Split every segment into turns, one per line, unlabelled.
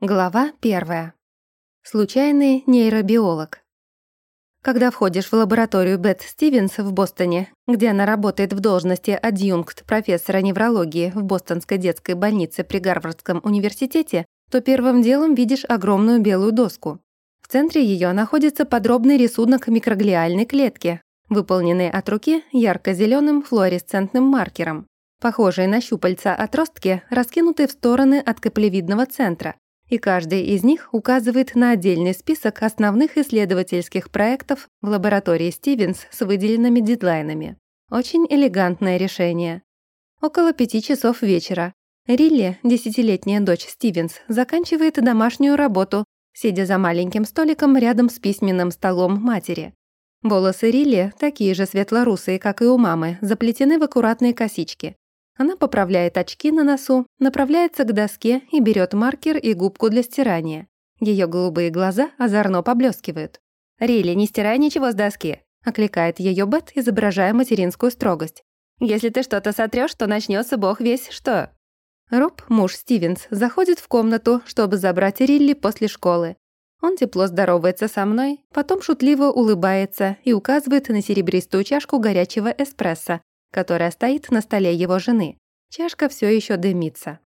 Глава первая. Случайный нейробиолог. Когда входишь в лабораторию Бет Стивенс в Бостоне, где она работает в должности адъюнкт профессора неврологии в Бостонской детской больнице при Гарвардском университете, то первым делом видишь огромную белую доску. В центре ее находится подробный рисунок микроглиальной клетки, выполненный от руки ярко зеленым флуоресцентным маркером. Похожие на щупальца отростки раскинуты в стороны от каплевидного центра, и каждый из них указывает на отдельный список основных исследовательских проектов в лаборатории Стивенс с выделенными дедлайнами. Очень элегантное решение. Около пяти часов вечера. Рилли, десятилетняя дочь Стивенс, заканчивает домашнюю работу, сидя за маленьким столиком рядом с письменным столом матери. Волосы Рилли, такие же светлорусые, как и у мамы, заплетены в аккуратные косички. Она поправляет очки на носу, направляется к доске и берет маркер и губку для стирания. Ее голубые глаза озорно поблескивают. «Рилли, не стирай ничего с доски», — окликает ее Бет, изображая материнскую строгость. «Если ты что-то сотрешь, то начнется бог весь что». Роб, муж Стивенс, заходит в комнату, чтобы забрать Рилли после школы. Он тепло здоровается со мной, потом шутливо улыбается и указывает на серебристую чашку горячего эспрессо, которая стоит на столе его жены. Чашка все еще дымится.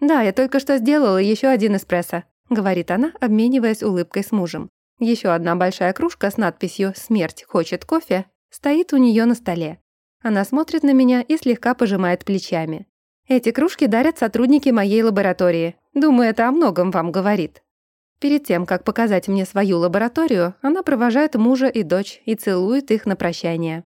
«Да, я только что сделала еще один эспрессо», — говорит она, обмениваясь улыбкой с мужем. Еще одна большая кружка с надписью «Смерть хочет кофе» стоит у нее на столе. Она смотрит на меня и слегка пожимает плечами. «Эти кружки дарят сотрудники моей лаборатории. Думаю, это о многом вам говорит». Перед тем, как показать мне свою лабораторию, она провожает мужа и дочь и целует их на прощание.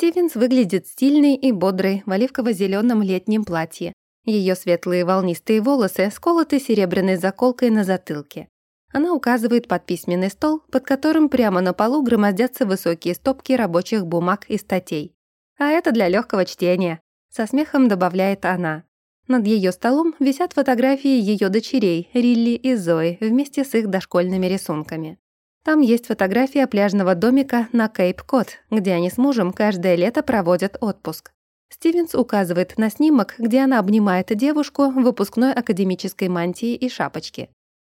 Стивенс выглядит стильной и бодрой в оливково-зеленом летнем платье. Ее светлые волнистые волосы сколоты серебряной заколкой на затылке. Она указывает под письменный стол, под которым прямо на полу громоздятся высокие стопки рабочих бумаг и статей. «А это для легкого чтения», — со смехом добавляет она. Над ее столом висят фотографии ее дочерей, Рилли и Зои, вместе с их дошкольными рисунками. Там есть фотография пляжного домика на Кейп-Кот, где они с мужем каждое лето проводят отпуск. Стивенс указывает на снимок, где она обнимает девушку в выпускной академической мантии и шапочке.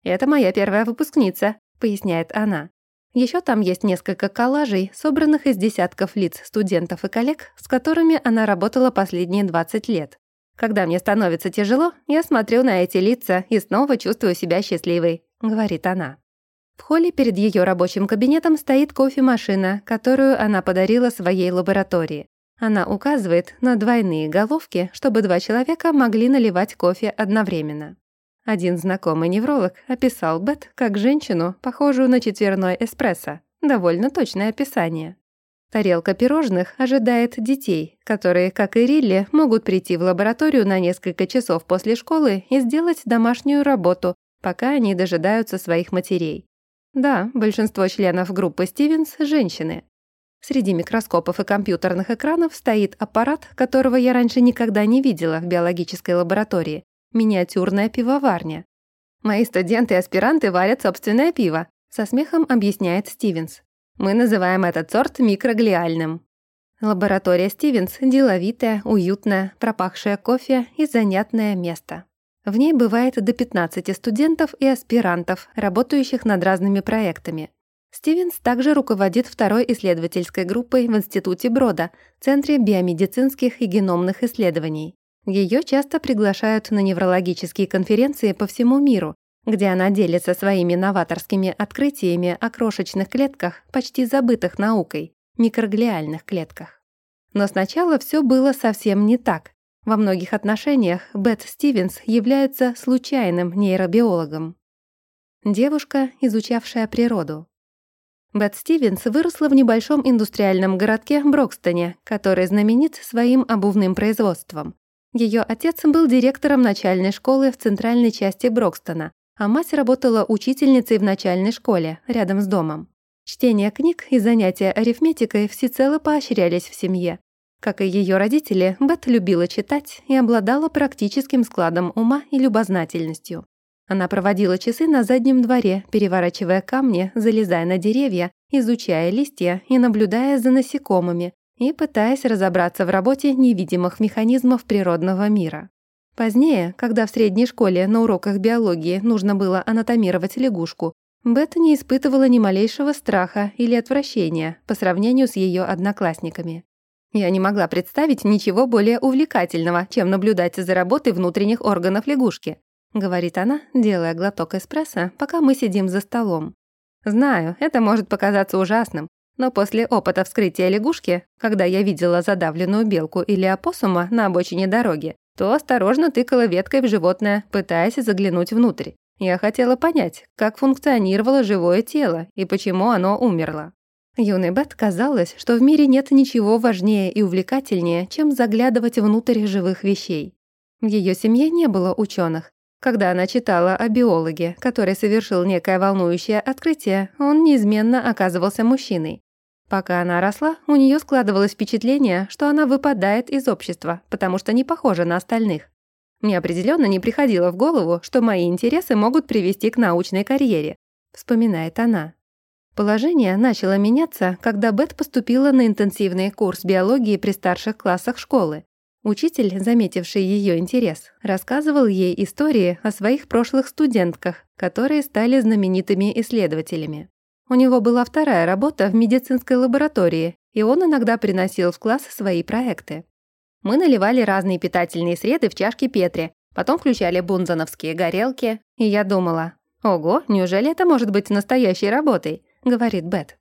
«Это моя первая выпускница», — поясняет она. Еще там есть несколько коллажей, собранных из десятков лиц студентов и коллег, с которыми она работала последние 20 лет. Когда мне становится тяжело, я смотрю на эти лица и снова чувствую себя счастливой», — говорит она. В холле перед ее рабочим кабинетом стоит кофемашина, которую она подарила своей лаборатории. Она указывает на двойные головки, чтобы два человека могли наливать кофе одновременно. Один знакомый невролог описал Бет как женщину, похожую на четверной эспрессо. Довольно точное описание. Тарелка пирожных ожидает детей, которые, как и Рилли, могут прийти в лабораторию на несколько часов после школы и сделать домашнюю работу, пока они дожидаются своих матерей. Да, большинство членов группы Стивенс – женщины. Среди микроскопов и компьютерных экранов стоит аппарат, которого я раньше никогда не видела в биологической лаборатории – миниатюрная пивоварня. Мои студенты и аспиранты варят собственное пиво, со смехом объясняет Стивенс. Мы называем этот сорт микроглиальным. Лаборатория Стивенс – деловитая, уютная, пропахшая кофе и занятное место. В ней бывает до 15 студентов и аспирантов, работающих над разными проектами. Стивенс также руководит второй исследовательской группой в Институте Брода, Центре биомедицинских и геномных исследований. Ее часто приглашают на неврологические конференции по всему миру, где она делится своими новаторскими открытиями о крошечных клетках, почти забытых наукой, микроглиальных клетках. Но сначала все было совсем не так. Во многих отношениях Бет Стивенс является случайным нейробиологом. Девушка, изучавшая природу. Бет Стивенс выросла в небольшом индустриальном городке Брокстоне, который знаменит своим обувным производством. Ее отец был директором начальной школы в центральной части Брокстона, а мать работала учительницей в начальной школе, рядом с домом. Чтение книг и занятия арифметикой всецело поощрялись в семье, как и ее родители, Бет любила читать и обладала практическим складом ума и любознательностью. Она проводила часы на заднем дворе, переворачивая камни, залезая на деревья, изучая листья и наблюдая за насекомыми, и пытаясь разобраться в работе невидимых механизмов природного мира. Позднее, когда в средней школе на уроках биологии нужно было анатомировать лягушку, Бет не испытывала ни малейшего страха или отвращения по сравнению с ее одноклассниками. Я не могла представить ничего более увлекательного, чем наблюдать за работой внутренних органов лягушки, говорит она, делая глоток эспрессо, пока мы сидим за столом. Знаю, это может показаться ужасным, но после опыта вскрытия лягушки, когда я видела задавленную белку или опоссума на обочине дороги, то осторожно тыкала веткой в животное, пытаясь заглянуть внутрь. Я хотела понять, как функционировало живое тело и почему оно умерло. Юной Бет казалось, что в мире нет ничего важнее и увлекательнее, чем заглядывать внутрь живых вещей. В ее семье не было ученых. Когда она читала о биологе, который совершил некое волнующее открытие, он неизменно оказывался мужчиной. Пока она росла, у нее складывалось впечатление, что она выпадает из общества, потому что не похожа на остальных. Мне определенно не приходило в голову, что мои интересы могут привести к научной карьере, вспоминает она. Положение начало меняться, когда Бет поступила на интенсивный курс биологии при старших классах школы. Учитель, заметивший ее интерес, рассказывал ей истории о своих прошлых студентках, которые стали знаменитыми исследователями. У него была вторая работа в медицинской лаборатории, и он иногда приносил в класс свои проекты. Мы наливали разные питательные среды в чашки Петри, потом включали бунзановские горелки, и я думала, «Ого, неужели это может быть настоящей работой?» — говорит Бет.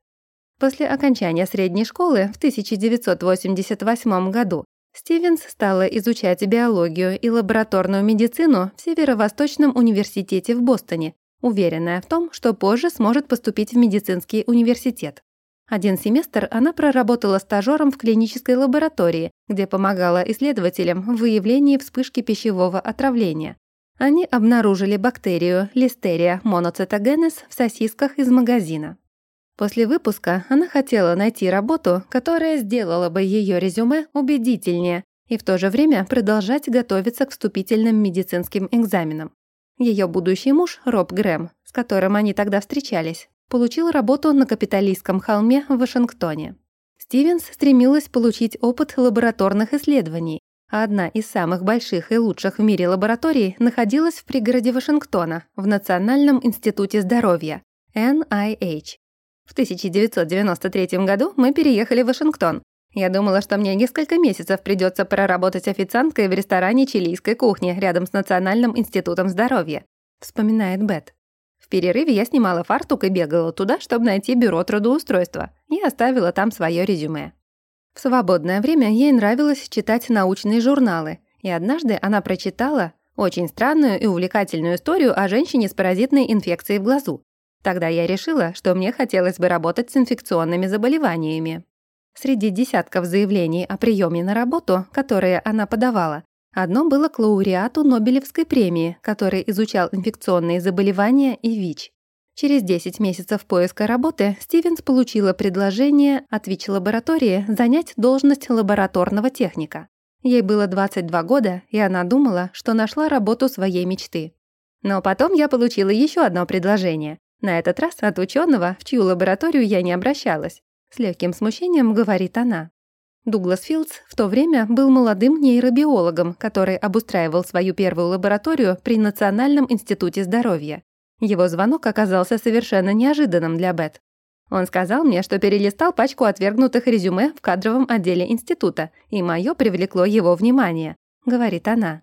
После окончания средней школы в 1988 году Стивенс стала изучать биологию и лабораторную медицину в Северо-Восточном университете в Бостоне, уверенная в том, что позже сможет поступить в медицинский университет. Один семестр она проработала стажером в клинической лаборатории, где помогала исследователям в выявлении вспышки пищевого отравления. Они обнаружили бактерию Listeria monocytogenes в сосисках из магазина. После выпуска она хотела найти работу, которая сделала бы ее резюме убедительнее и в то же время продолжать готовиться к вступительным медицинским экзаменам. Ее будущий муж, Роб Грэм, с которым они тогда встречались, получил работу на капиталистском холме в Вашингтоне. Стивенс стремилась получить опыт лабораторных исследований, а одна из самых больших и лучших в мире лабораторий находилась в пригороде Вашингтона, в Национальном институте здоровья, NIH. В 1993 году мы переехали в Вашингтон, я думала, что мне несколько месяцев придется проработать официанткой в ресторане чилийской кухни рядом с Национальным институтом здоровья», — вспоминает Бет. В перерыве я снимала фартук и бегала туда, чтобы найти бюро трудоустройства, и оставила там свое резюме. В свободное время ей нравилось читать научные журналы, и однажды она прочитала очень странную и увлекательную историю о женщине с паразитной инфекцией в глазу. Тогда я решила, что мне хотелось бы работать с инфекционными заболеваниями. Среди десятков заявлений о приеме на работу, которые она подавала, одно было к лауреату Нобелевской премии, который изучал инфекционные заболевания и ВИЧ. Через 10 месяцев поиска работы Стивенс получила предложение от ВИЧ-лаборатории занять должность лабораторного техника. Ей было 22 года, и она думала, что нашла работу своей мечты. Но потом я получила еще одно предложение, на этот раз от ученого, в чью лабораторию я не обращалась. С легким смущением говорит она. Дуглас Филдс в то время был молодым нейробиологом, который обустраивал свою первую лабораторию при Национальном институте здоровья. Его звонок оказался совершенно неожиданным для Бет. Он сказал мне, что перелистал пачку отвергнутых резюме в кадровом отделе института, и мое привлекло его внимание, говорит она.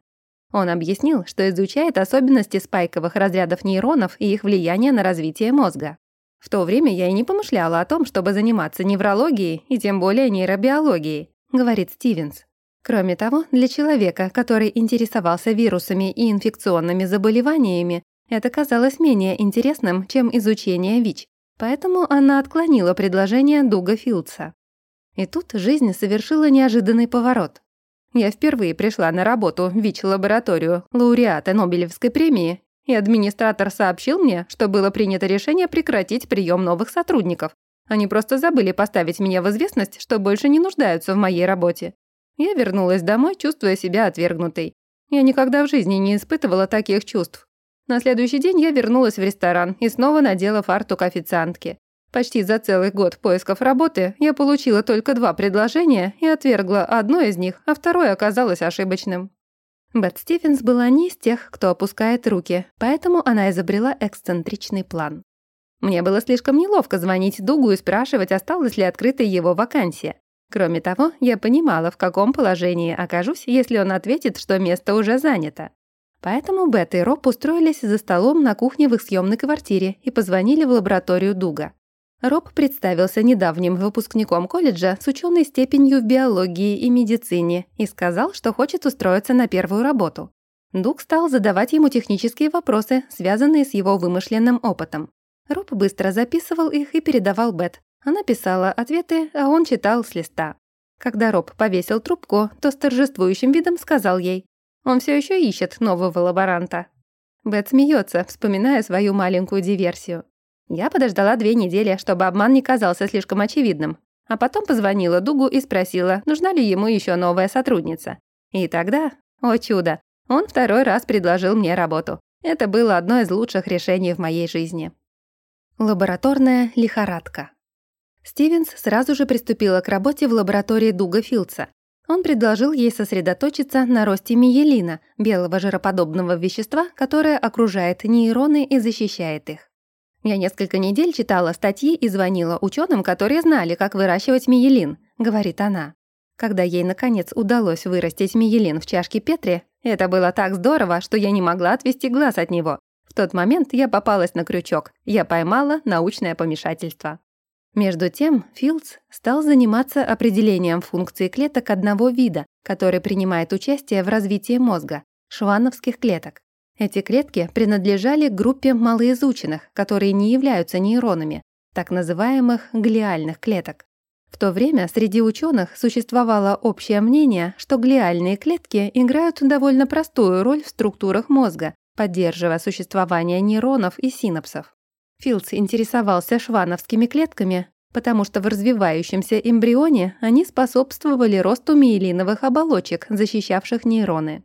Он объяснил, что изучает особенности спайковых разрядов нейронов и их влияние на развитие мозга. В то время я и не помышляла о том, чтобы заниматься неврологией и тем более нейробиологией, говорит Стивенс. Кроме того, для человека, который интересовался вирусами и инфекционными заболеваниями, это казалось менее интересным, чем изучение ВИЧ, поэтому она отклонила предложение Дуга Филдса. И тут жизнь совершила неожиданный поворот. Я впервые пришла на работу в ВИЧ-лабораторию лауреата Нобелевской премии и администратор сообщил мне, что было принято решение прекратить прием новых сотрудников. Они просто забыли поставить меня в известность, что больше не нуждаются в моей работе. Я вернулась домой, чувствуя себя отвергнутой. Я никогда в жизни не испытывала таких чувств. На следующий день я вернулась в ресторан и снова надела фартук официантки. Почти за целый год поисков работы я получила только два предложения и отвергла одно из них, а второе оказалось ошибочным. Бет Стивенс была не из тех, кто опускает руки, поэтому она изобрела эксцентричный план. Мне было слишком неловко звонить Дугу и спрашивать, осталась ли открытой его вакансия. Кроме того, я понимала, в каком положении окажусь, если он ответит, что место уже занято. Поэтому Бет и Роб устроились за столом на кухне в их съемной квартире и позвонили в лабораторию Дуга. Роб представился недавним выпускником колледжа с ученой степенью в биологии и медицине и сказал, что хочет устроиться на первую работу. Дуг стал задавать ему технические вопросы, связанные с его вымышленным опытом. Роб быстро записывал их и передавал Бет. Она писала ответы, а он читал с листа. Когда Роб повесил трубку, то с торжествующим видом сказал ей «Он все еще ищет нового лаборанта». Бет смеется, вспоминая свою маленькую диверсию. Я подождала две недели, чтобы обман не казался слишком очевидным, а потом позвонила Дугу и спросила, нужна ли ему еще новая сотрудница. И тогда, о чудо, он второй раз предложил мне работу. Это было одно из лучших решений в моей жизни. Лабораторная лихорадка. Стивенс сразу же приступила к работе в лаборатории Дуга Филдса. Он предложил ей сосредоточиться на росте миелина, белого жироподобного вещества, которое окружает нейроны и защищает их. Я несколько недель читала статьи и звонила ученым, которые знали, как выращивать миелин, говорит она. Когда ей, наконец, удалось вырастить миелин в чашке Петри, это было так здорово, что я не могла отвести глаз от него. В тот момент я попалась на крючок. Я поймала научное помешательство. Между тем, Филдс стал заниматься определением функции клеток одного вида, который принимает участие в развитии мозга – швановских клеток. Эти клетки принадлежали группе малоизученных, которые не являются нейронами, так называемых глиальных клеток. В то время среди ученых существовало общее мнение, что глиальные клетки играют довольно простую роль в структурах мозга, поддерживая существование нейронов и синапсов. Филдс интересовался швановскими клетками, потому что в развивающемся эмбрионе они способствовали росту миелиновых оболочек, защищавших нейроны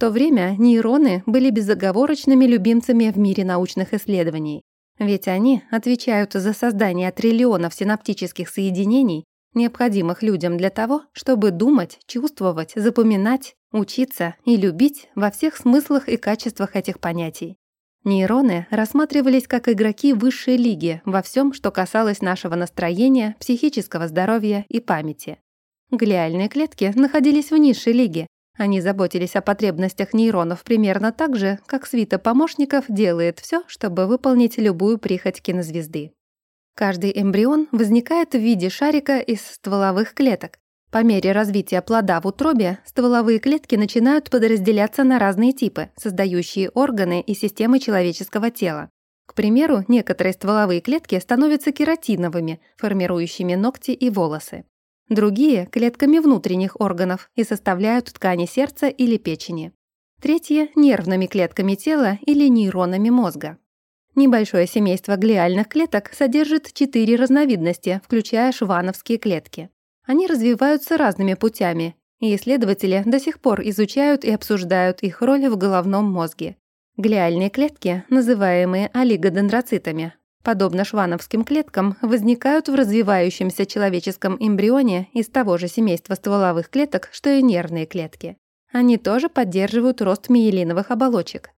то время нейроны были безоговорочными любимцами в мире научных исследований. Ведь они отвечают за создание триллионов синаптических соединений, необходимых людям для того, чтобы думать, чувствовать, запоминать, учиться и любить во всех смыслах и качествах этих понятий. Нейроны рассматривались как игроки высшей лиги во всем, что касалось нашего настроения, психического здоровья и памяти. Глиальные клетки находились в низшей лиге, они заботились о потребностях нейронов примерно так же, как свита помощников делает все, чтобы выполнить любую прихоть кинозвезды. Каждый эмбрион возникает в виде шарика из стволовых клеток. По мере развития плода в утробе стволовые клетки начинают подразделяться на разные типы, создающие органы и системы человеческого тела. К примеру, некоторые стволовые клетки становятся кератиновыми, формирующими ногти и волосы другие — клетками внутренних органов и составляют ткани сердца или печени. Третьи — нервными клетками тела или нейронами мозга. Небольшое семейство глиальных клеток содержит четыре разновидности, включая швановские клетки. Они развиваются разными путями, и исследователи до сих пор изучают и обсуждают их роль в головном мозге. Глиальные клетки, называемые олигодендроцитами, подобно швановским клеткам, возникают в развивающемся человеческом эмбрионе из того же семейства стволовых клеток, что и нервные клетки. Они тоже поддерживают рост миелиновых оболочек.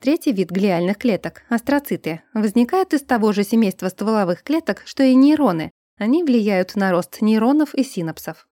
Третий вид глиальных клеток – астроциты – возникают из того же семейства стволовых клеток, что и нейроны. Они влияют на рост нейронов и синапсов.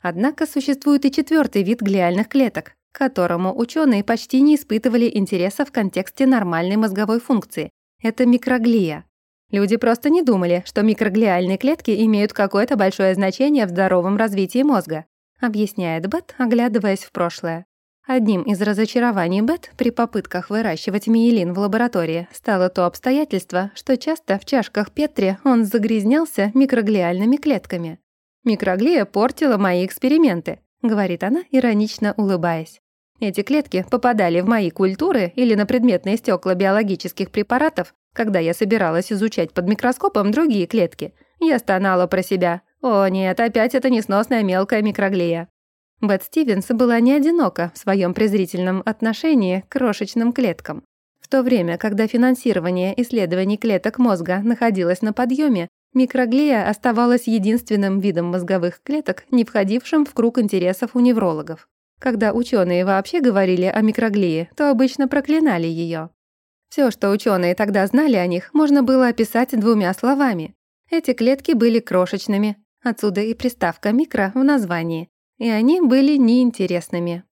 Однако существует и четвертый вид глиальных клеток, к которому ученые почти не испытывали интереса в контексте нормальной мозговой функции. Это микроглия. Люди просто не думали, что микроглиальные клетки имеют какое-то большое значение в здоровом развитии мозга, объясняет Бет, оглядываясь в прошлое. Одним из разочарований Бет при попытках выращивать миелин в лаборатории стало то обстоятельство, что часто в чашках Петри он загрязнялся микроглиальными клетками. «Микроглия портила мои эксперименты», — говорит она, иронично улыбаясь. Эти клетки попадали в мои культуры или на предметные стекла биологических препаратов, когда я собиралась изучать под микроскопом другие клетки, я стонала про себя. «О нет, опять это несносная мелкая микроглия». Бет Стивенс была не одинока в своем презрительном отношении к крошечным клеткам. В то время, когда финансирование исследований клеток мозга находилось на подъеме, микроглия оставалась единственным видом мозговых клеток, не входившим в круг интересов у неврологов. Когда ученые вообще говорили о микроглии, то обычно проклинали ее. Все, что ученые тогда знали о них, можно было описать двумя словами. Эти клетки были крошечными, отсюда и приставка «микро» в названии, и они были неинтересными.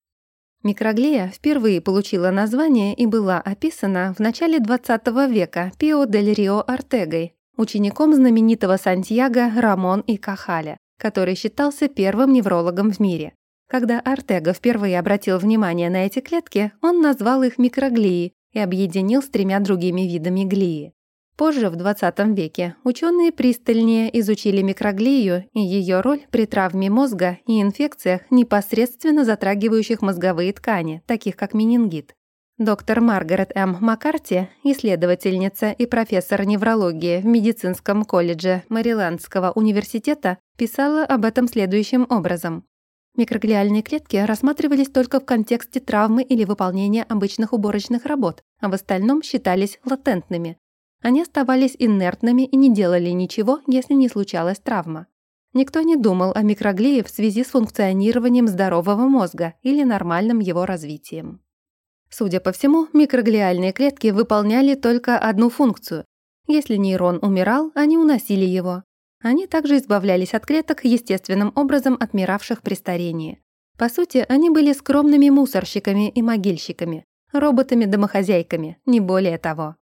Микроглия впервые получила название и была описана в начале XX века Пио дель Рио Артегой, учеником знаменитого Сантьяго Рамон и Кахаля, который считался первым неврологом в мире. Когда Артега впервые обратил внимание на эти клетки, он назвал их микроглии и объединил с тремя другими видами глии. Позже, в 20 веке, ученые пристальнее изучили микроглию и ее роль при травме мозга и инфекциях, непосредственно затрагивающих мозговые ткани, таких как менингит. Доктор Маргарет М. Маккарти, исследовательница и профессор неврологии в медицинском колледже Мэриландского университета, писала об этом следующим образом. Микроглиальные клетки рассматривались только в контексте травмы или выполнения обычных уборочных работ, а в остальном считались латентными, они оставались инертными и не делали ничего, если не случалась травма. Никто не думал о микроглии в связи с функционированием здорового мозга или нормальным его развитием. Судя по всему, микроглиальные клетки выполняли только одну функцию. Если нейрон умирал, они уносили его. Они также избавлялись от клеток, естественным образом отмиравших при старении. По сути, они были скромными мусорщиками и могильщиками, роботами-домохозяйками, не более того.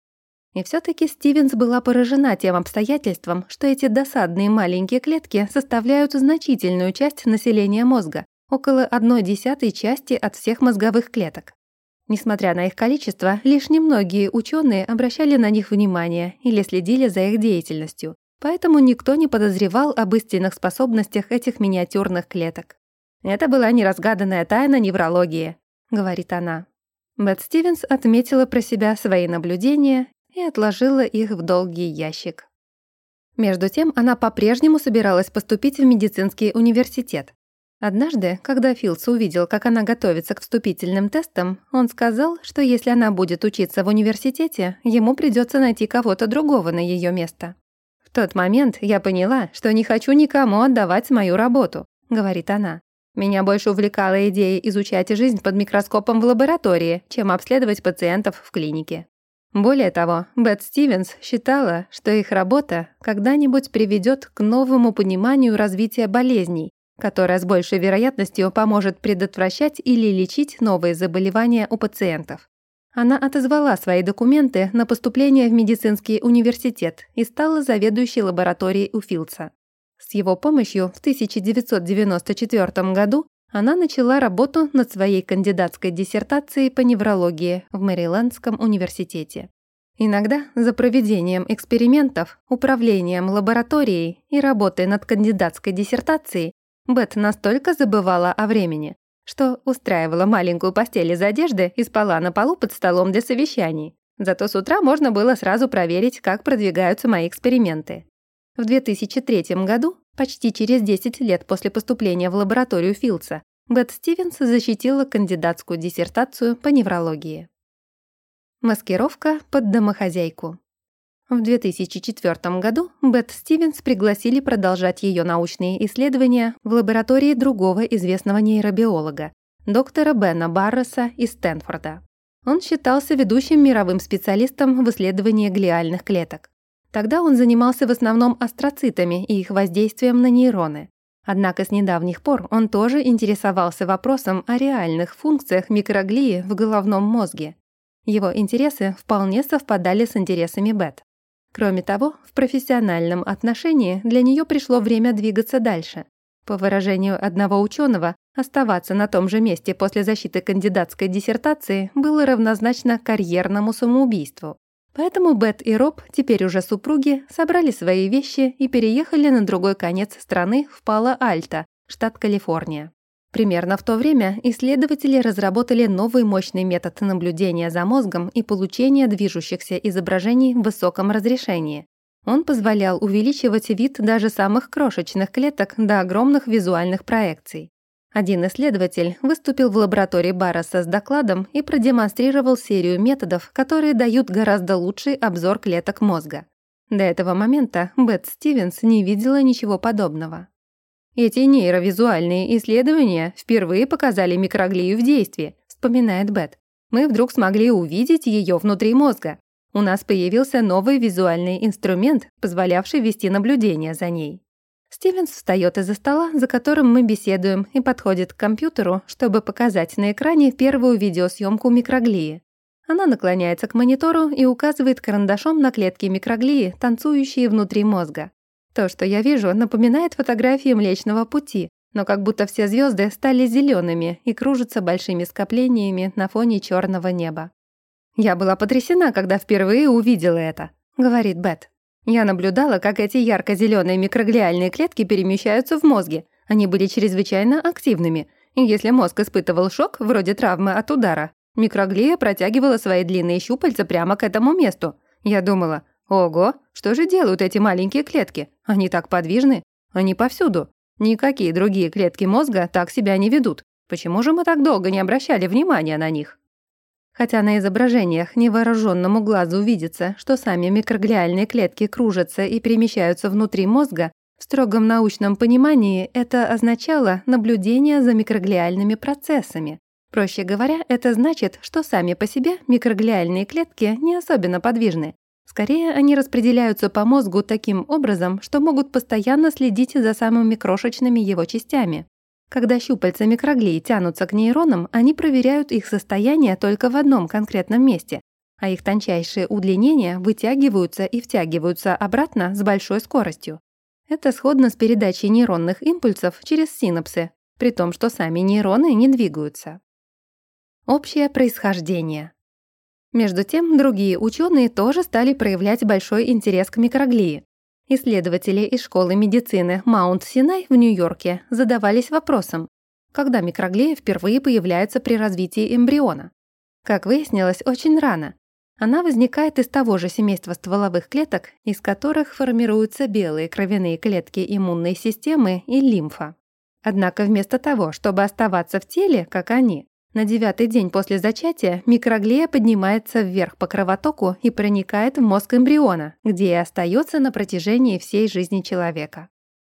И все-таки Стивенс была поражена тем обстоятельством, что эти досадные маленькие клетки составляют значительную часть населения мозга, около одной десятой части от всех мозговых клеток. Несмотря на их количество, лишь немногие ученые обращали на них внимание или следили за их деятельностью, поэтому никто не подозревал об истинных способностях этих миниатюрных клеток. «Это была неразгаданная тайна неврологии», — говорит она. Бет Стивенс отметила про себя свои наблюдения и отложила их в долгий ящик. Между тем, она по-прежнему собиралась поступить в медицинский университет. Однажды, когда Филдс увидел, как она готовится к вступительным тестам, он сказал, что если она будет учиться в университете, ему придется найти кого-то другого на ее место. «В тот момент я поняла, что не хочу никому отдавать мою работу», — говорит она. «Меня больше увлекала идея изучать жизнь под микроскопом в лаборатории, чем обследовать пациентов в клинике». Более того, Бет Стивенс считала, что их работа когда-нибудь приведет к новому пониманию развития болезней, которое с большей вероятностью поможет предотвращать или лечить новые заболевания у пациентов. Она отозвала свои документы на поступление в медицинский университет и стала заведующей лабораторией у Филдса. С его помощью в 1994 году она начала работу над своей кандидатской диссертацией по неврологии в Мэрилендском университете. Иногда за проведением экспериментов, управлением лабораторией и работой над кандидатской диссертацией Бет настолько забывала о времени, что устраивала маленькую постель из одежды и спала на полу под столом для совещаний. Зато с утра можно было сразу проверить, как продвигаются мои эксперименты. В 2003 году Почти через 10 лет после поступления в лабораторию Филдса Бет Стивенс защитила кандидатскую диссертацию по неврологии. Маскировка под домохозяйку. В 2004 году Бет Стивенс пригласили продолжать ее научные исследования в лаборатории другого известного нейробиолога, доктора Бена Барреса из Стэнфорда. Он считался ведущим мировым специалистом в исследовании глиальных клеток. Тогда он занимался в основном астроцитами и их воздействием на нейроны. Однако с недавних пор он тоже интересовался вопросом о реальных функциях микроглии в головном мозге. Его интересы вполне совпадали с интересами Бет. Кроме того, в профессиональном отношении для нее пришло время двигаться дальше. По выражению одного ученого, оставаться на том же месте после защиты кандидатской диссертации было равнозначно карьерному самоубийству. Поэтому Бет и Роб, теперь уже супруги, собрали свои вещи и переехали на другой конец страны в Пало-Альто, штат Калифорния. Примерно в то время исследователи разработали новый мощный метод наблюдения за мозгом и получения движущихся изображений в высоком разрешении. Он позволял увеличивать вид даже самых крошечных клеток до огромных визуальных проекций. Один исследователь выступил в лаборатории Барреса с докладом и продемонстрировал серию методов, которые дают гораздо лучший обзор клеток мозга. До этого момента Бет Стивенс не видела ничего подобного. Эти нейровизуальные исследования впервые показали микроглию в действии, вспоминает Бет. Мы вдруг смогли увидеть ее внутри мозга. У нас появился новый визуальный инструмент, позволявший вести наблюдение за ней. Стивенс встает из-за стола, за которым мы беседуем, и подходит к компьютеру, чтобы показать на экране первую видеосъемку микроглии. Она наклоняется к монитору и указывает карандашом на клетки микроглии, танцующие внутри мозга. То, что я вижу, напоминает фотографии Млечного Пути, но как будто все звезды стали зелеными и кружатся большими скоплениями на фоне черного неба. «Я была потрясена, когда впервые увидела это», — говорит Бет. «Я наблюдала, как эти ярко зеленые микроглиальные клетки перемещаются в мозге. Они были чрезвычайно активными. И если мозг испытывал шок, вроде травмы от удара, микроглия протягивала свои длинные щупальца прямо к этому месту. Я думала, ого, что же делают эти маленькие клетки? Они так подвижны. Они повсюду. Никакие другие клетки мозга так себя не ведут. Почему же мы так долго не обращали внимания на них? Хотя на изображениях невооруженному глазу видится, что сами микроглиальные клетки кружатся и перемещаются внутри мозга, в строгом научном понимании это означало наблюдение за микроглиальными процессами. Проще говоря, это значит, что сами по себе микроглиальные клетки не особенно подвижны. Скорее, они распределяются по мозгу таким образом, что могут постоянно следить за самыми крошечными его частями. Когда щупальца микроглии тянутся к нейронам, они проверяют их состояние только в одном конкретном месте, а их тончайшие удлинения вытягиваются и втягиваются обратно с большой скоростью. Это сходно с передачей нейронных импульсов через синапсы, при том, что сами нейроны не двигаются. Общее происхождение. Между тем, другие ученые тоже стали проявлять большой интерес к микроглии. Исследователи из школы медицины Маунт-Синай в Нью-Йорке задавались вопросом, когда микроглия впервые появляется при развитии эмбриона. Как выяснилось, очень рано. Она возникает из того же семейства стволовых клеток, из которых формируются белые кровяные клетки иммунной системы и лимфа. Однако вместо того, чтобы оставаться в теле, как они, на девятый день после зачатия микроглия поднимается вверх по кровотоку и проникает в мозг эмбриона, где и остается на протяжении всей жизни человека.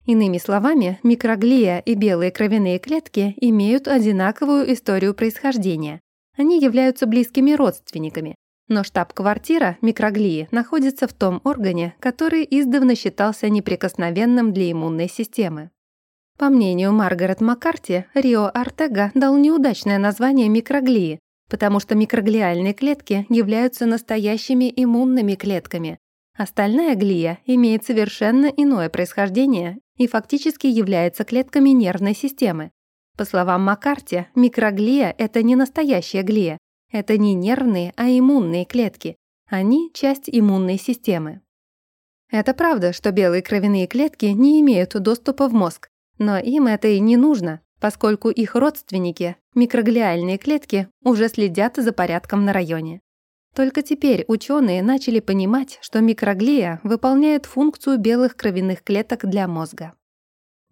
Иными словами, микроглия и белые кровяные клетки имеют одинаковую историю происхождения. Они являются близкими родственниками, но штаб-квартира микроглии находится в том органе, который издавна считался неприкосновенным для иммунной системы. По мнению Маргарет Маккарти, Рио Артега дал неудачное название микроглии, потому что микроглиальные клетки являются настоящими иммунными клетками. Остальная глия имеет совершенно иное происхождение и фактически является клетками нервной системы. По словам Маккарти, микроглия – это не настоящая глия. Это не нервные, а иммунные клетки. Они – часть иммунной системы. Это правда, что белые кровяные клетки не имеют доступа в мозг, но им это и не нужно, поскольку их родственники, микроглиальные клетки, уже следят за порядком на районе. Только теперь ученые начали понимать, что микроглия выполняет функцию белых кровяных клеток для мозга.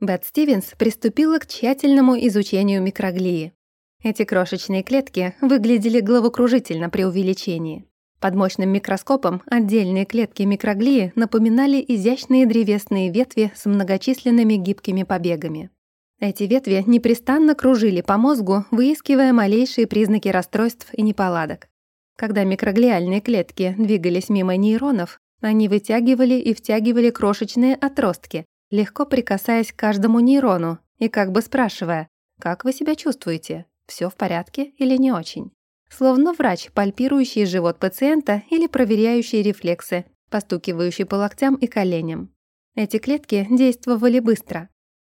Бет Стивенс приступила к тщательному изучению микроглии. Эти крошечные клетки выглядели головокружительно при увеличении. Под мощным микроскопом отдельные клетки микроглии напоминали изящные древесные ветви с многочисленными гибкими побегами. Эти ветви непрестанно кружили по мозгу, выискивая малейшие признаки расстройств и неполадок. Когда микроглиальные клетки двигались мимо нейронов, они вытягивали и втягивали крошечные отростки, легко прикасаясь к каждому нейрону и как бы спрашивая, «Как вы себя чувствуете? Все в порядке или не очень?» Словно врач, пальпирующий живот пациента или проверяющий рефлексы, постукивающий по локтям и коленям. Эти клетки действовали быстро.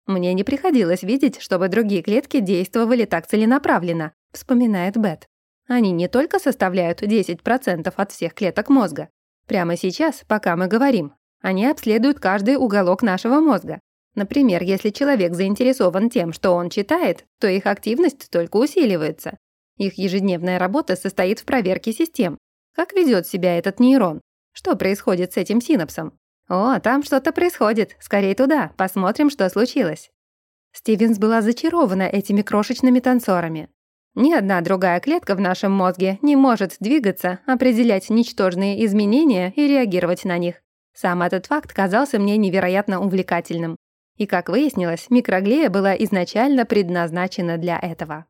«Мне не приходилось видеть, чтобы другие клетки действовали так целенаправленно», вспоминает Бет. «Они не только составляют 10% от всех клеток мозга. Прямо сейчас, пока мы говорим, они обследуют каждый уголок нашего мозга. Например, если человек заинтересован тем, что он читает, то их активность только усиливается. Их ежедневная работа состоит в проверке систем. Как ведет себя этот нейрон? Что происходит с этим синапсом? О, там что-то происходит. Скорее туда, посмотрим, что случилось. Стивенс была зачарована этими крошечными танцорами. Ни одна другая клетка в нашем мозге не может двигаться, определять ничтожные изменения и реагировать на них. Сам этот факт казался мне невероятно увлекательным. И, как выяснилось, микроглея была изначально предназначена для этого.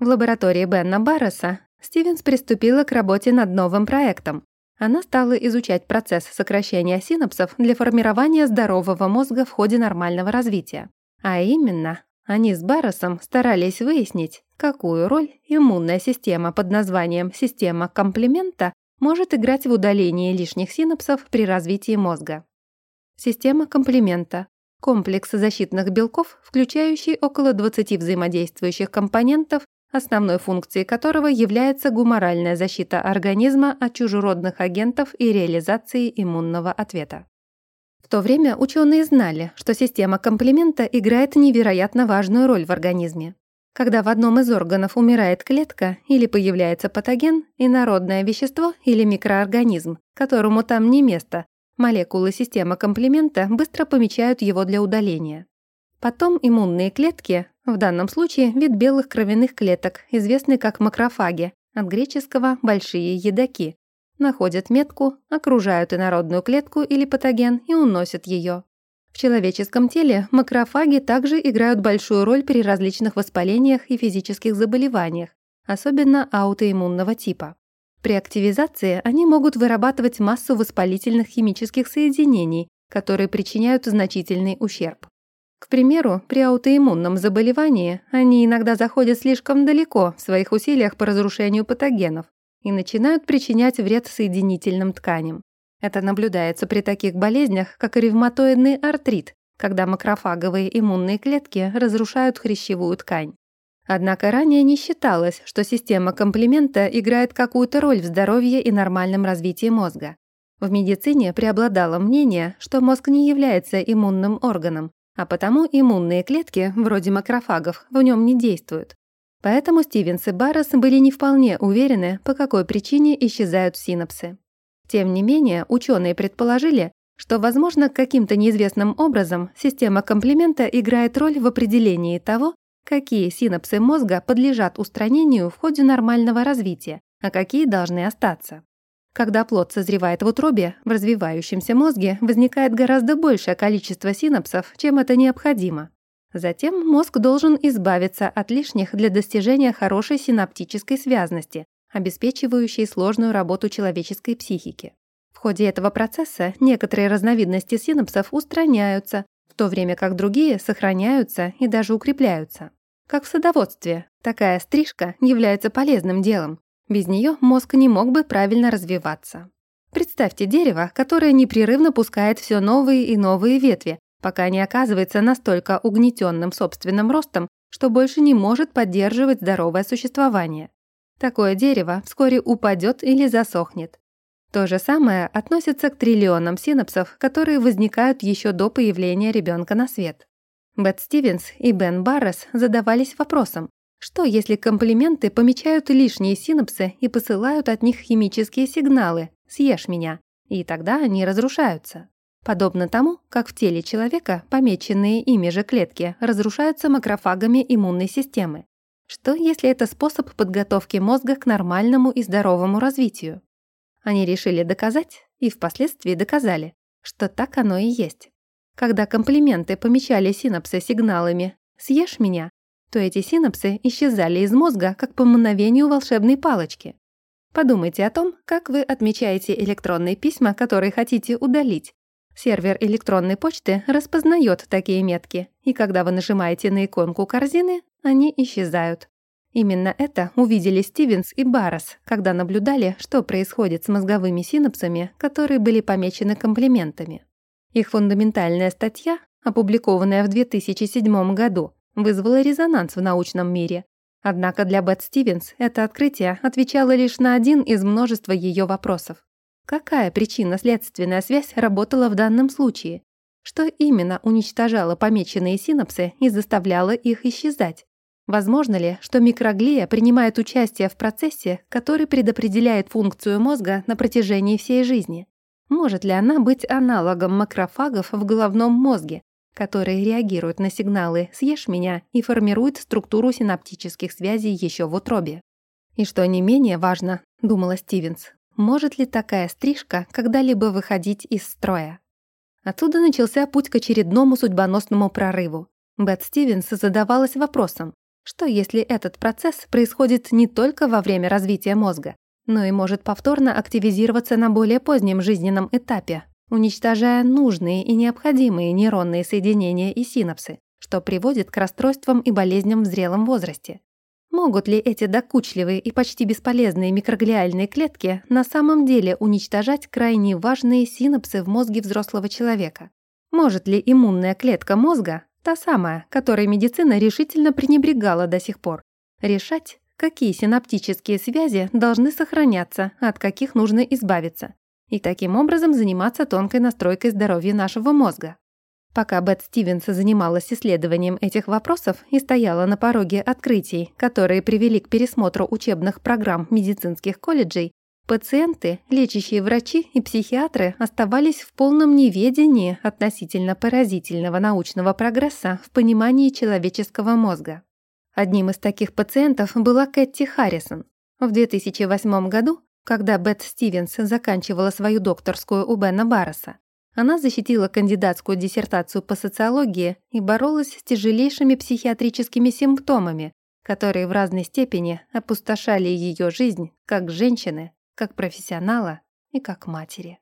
В лаборатории Бенна Барреса Стивенс приступила к работе над новым проектом. Она стала изучать процесс сокращения синапсов для формирования здорового мозга в ходе нормального развития. А именно, они с Барресом старались выяснить, какую роль иммунная система под названием «система комплемента» может играть в удалении лишних синапсов при развитии мозга. Система комплемента – комплекс защитных белков, включающий около 20 взаимодействующих компонентов, основной функцией которого является гуморальная защита организма от чужеродных агентов и реализации иммунного ответа. В то время ученые знали, что система комплемента играет невероятно важную роль в организме. Когда в одном из органов умирает клетка или появляется патоген, инородное вещество или микроорганизм, которому там не место, молекулы системы комплемента быстро помечают его для удаления. Потом иммунные клетки, в данном случае вид белых кровяных клеток, известный как макрофаги, от греческого «большие едоки», находят метку, окружают инородную клетку или патоген и уносят ее. В человеческом теле макрофаги также играют большую роль при различных воспалениях и физических заболеваниях, особенно аутоиммунного типа. При активизации они могут вырабатывать массу воспалительных химических соединений, которые причиняют значительный ущерб. К примеру, при аутоиммунном заболевании они иногда заходят слишком далеко в своих усилиях по разрушению патогенов и начинают причинять вред соединительным тканям. Это наблюдается при таких болезнях, как ревматоидный артрит, когда макрофаговые иммунные клетки разрушают хрящевую ткань. Однако ранее не считалось, что система комплемента играет какую-то роль в здоровье и нормальном развитии мозга. В медицине преобладало мнение, что мозг не является иммунным органом, а потому иммунные клетки, вроде макрофагов, в нем не действуют. Поэтому Стивенс и Баррес были не вполне уверены, по какой причине исчезают синапсы. Тем не менее, ученые предположили, что, возможно, каким-то неизвестным образом система комплемента играет роль в определении того, какие синапсы мозга подлежат устранению в ходе нормального развития, а какие должны остаться. Когда плод созревает в утробе, в развивающемся мозге возникает гораздо большее количество синапсов, чем это необходимо. Затем мозг должен избавиться от лишних для достижения хорошей синаптической связности, обеспечивающие сложную работу человеческой психики. В ходе этого процесса некоторые разновидности синапсов устраняются, в то время как другие сохраняются и даже укрепляются. Как в садоводстве, такая стрижка является полезным делом. Без нее мозг не мог бы правильно развиваться. Представьте дерево, которое непрерывно пускает все новые и новые ветви, пока не оказывается настолько угнетенным собственным ростом, что больше не может поддерживать здоровое существование. Такое дерево вскоре упадет или засохнет. То же самое относится к триллионам синапсов, которые возникают еще до появления ребенка на свет. Бет Стивенс и Бен Баррес задавались вопросом, что если комплименты помечают лишние синапсы и посылают от них химические сигналы «съешь меня», и тогда они разрушаются. Подобно тому, как в теле человека помеченные ими же клетки разрушаются макрофагами иммунной системы. Что, если это способ подготовки мозга к нормальному и здоровому развитию? Они решили доказать, и впоследствии доказали, что так оно и есть. Когда комплименты помечали синапсы сигналами «съешь меня», то эти синапсы исчезали из мозга, как по мгновению волшебной палочки. Подумайте о том, как вы отмечаете электронные письма, которые хотите удалить. Сервер электронной почты распознает такие метки, и когда вы нажимаете на иконку корзины, они исчезают. Именно это увидели Стивенс и Баррес, когда наблюдали, что происходит с мозговыми синапсами, которые были помечены комплиментами. Их фундаментальная статья, опубликованная в 2007 году, вызвала резонанс в научном мире. Однако для Бет Стивенс это открытие отвечало лишь на один из множества ее вопросов. Какая причинно-следственная связь работала в данном случае? Что именно уничтожало помеченные синапсы и заставляло их исчезать? Возможно ли, что микроглия принимает участие в процессе, который предопределяет функцию мозга на протяжении всей жизни? Может ли она быть аналогом макрофагов в головном мозге, которые реагируют на сигналы «съешь меня» и формируют структуру синаптических связей еще в утробе? И что не менее важно, думала Стивенс, может ли такая стрижка когда-либо выходить из строя? Отсюда начался путь к очередному судьбоносному прорыву. Бет Стивенс задавалась вопросом, что если этот процесс происходит не только во время развития мозга, но и может повторно активизироваться на более позднем жизненном этапе, уничтожая нужные и необходимые нейронные соединения и синапсы, что приводит к расстройствам и болезням в зрелом возрасте. Могут ли эти докучливые и почти бесполезные микроглиальные клетки на самом деле уничтожать крайне важные синапсы в мозге взрослого человека? Может ли иммунная клетка мозга, та самая, которой медицина решительно пренебрегала до сих пор, решать, какие синаптические связи должны сохраняться, от каких нужно избавиться, и таким образом заниматься тонкой настройкой здоровья нашего мозга? Пока Бет Стивенс занималась исследованием этих вопросов и стояла на пороге открытий, которые привели к пересмотру учебных программ медицинских колледжей, пациенты, лечащие врачи и психиатры оставались в полном неведении относительно поразительного научного прогресса в понимании человеческого мозга. Одним из таких пациентов была Кэти Харрисон. В 2008 году, когда Бет Стивенс заканчивала свою докторскую у Бена Барреса, она защитила кандидатскую диссертацию по социологии и боролась с тяжелейшими психиатрическими симптомами, которые в разной степени опустошали ее жизнь как женщины, как профессионала и как матери.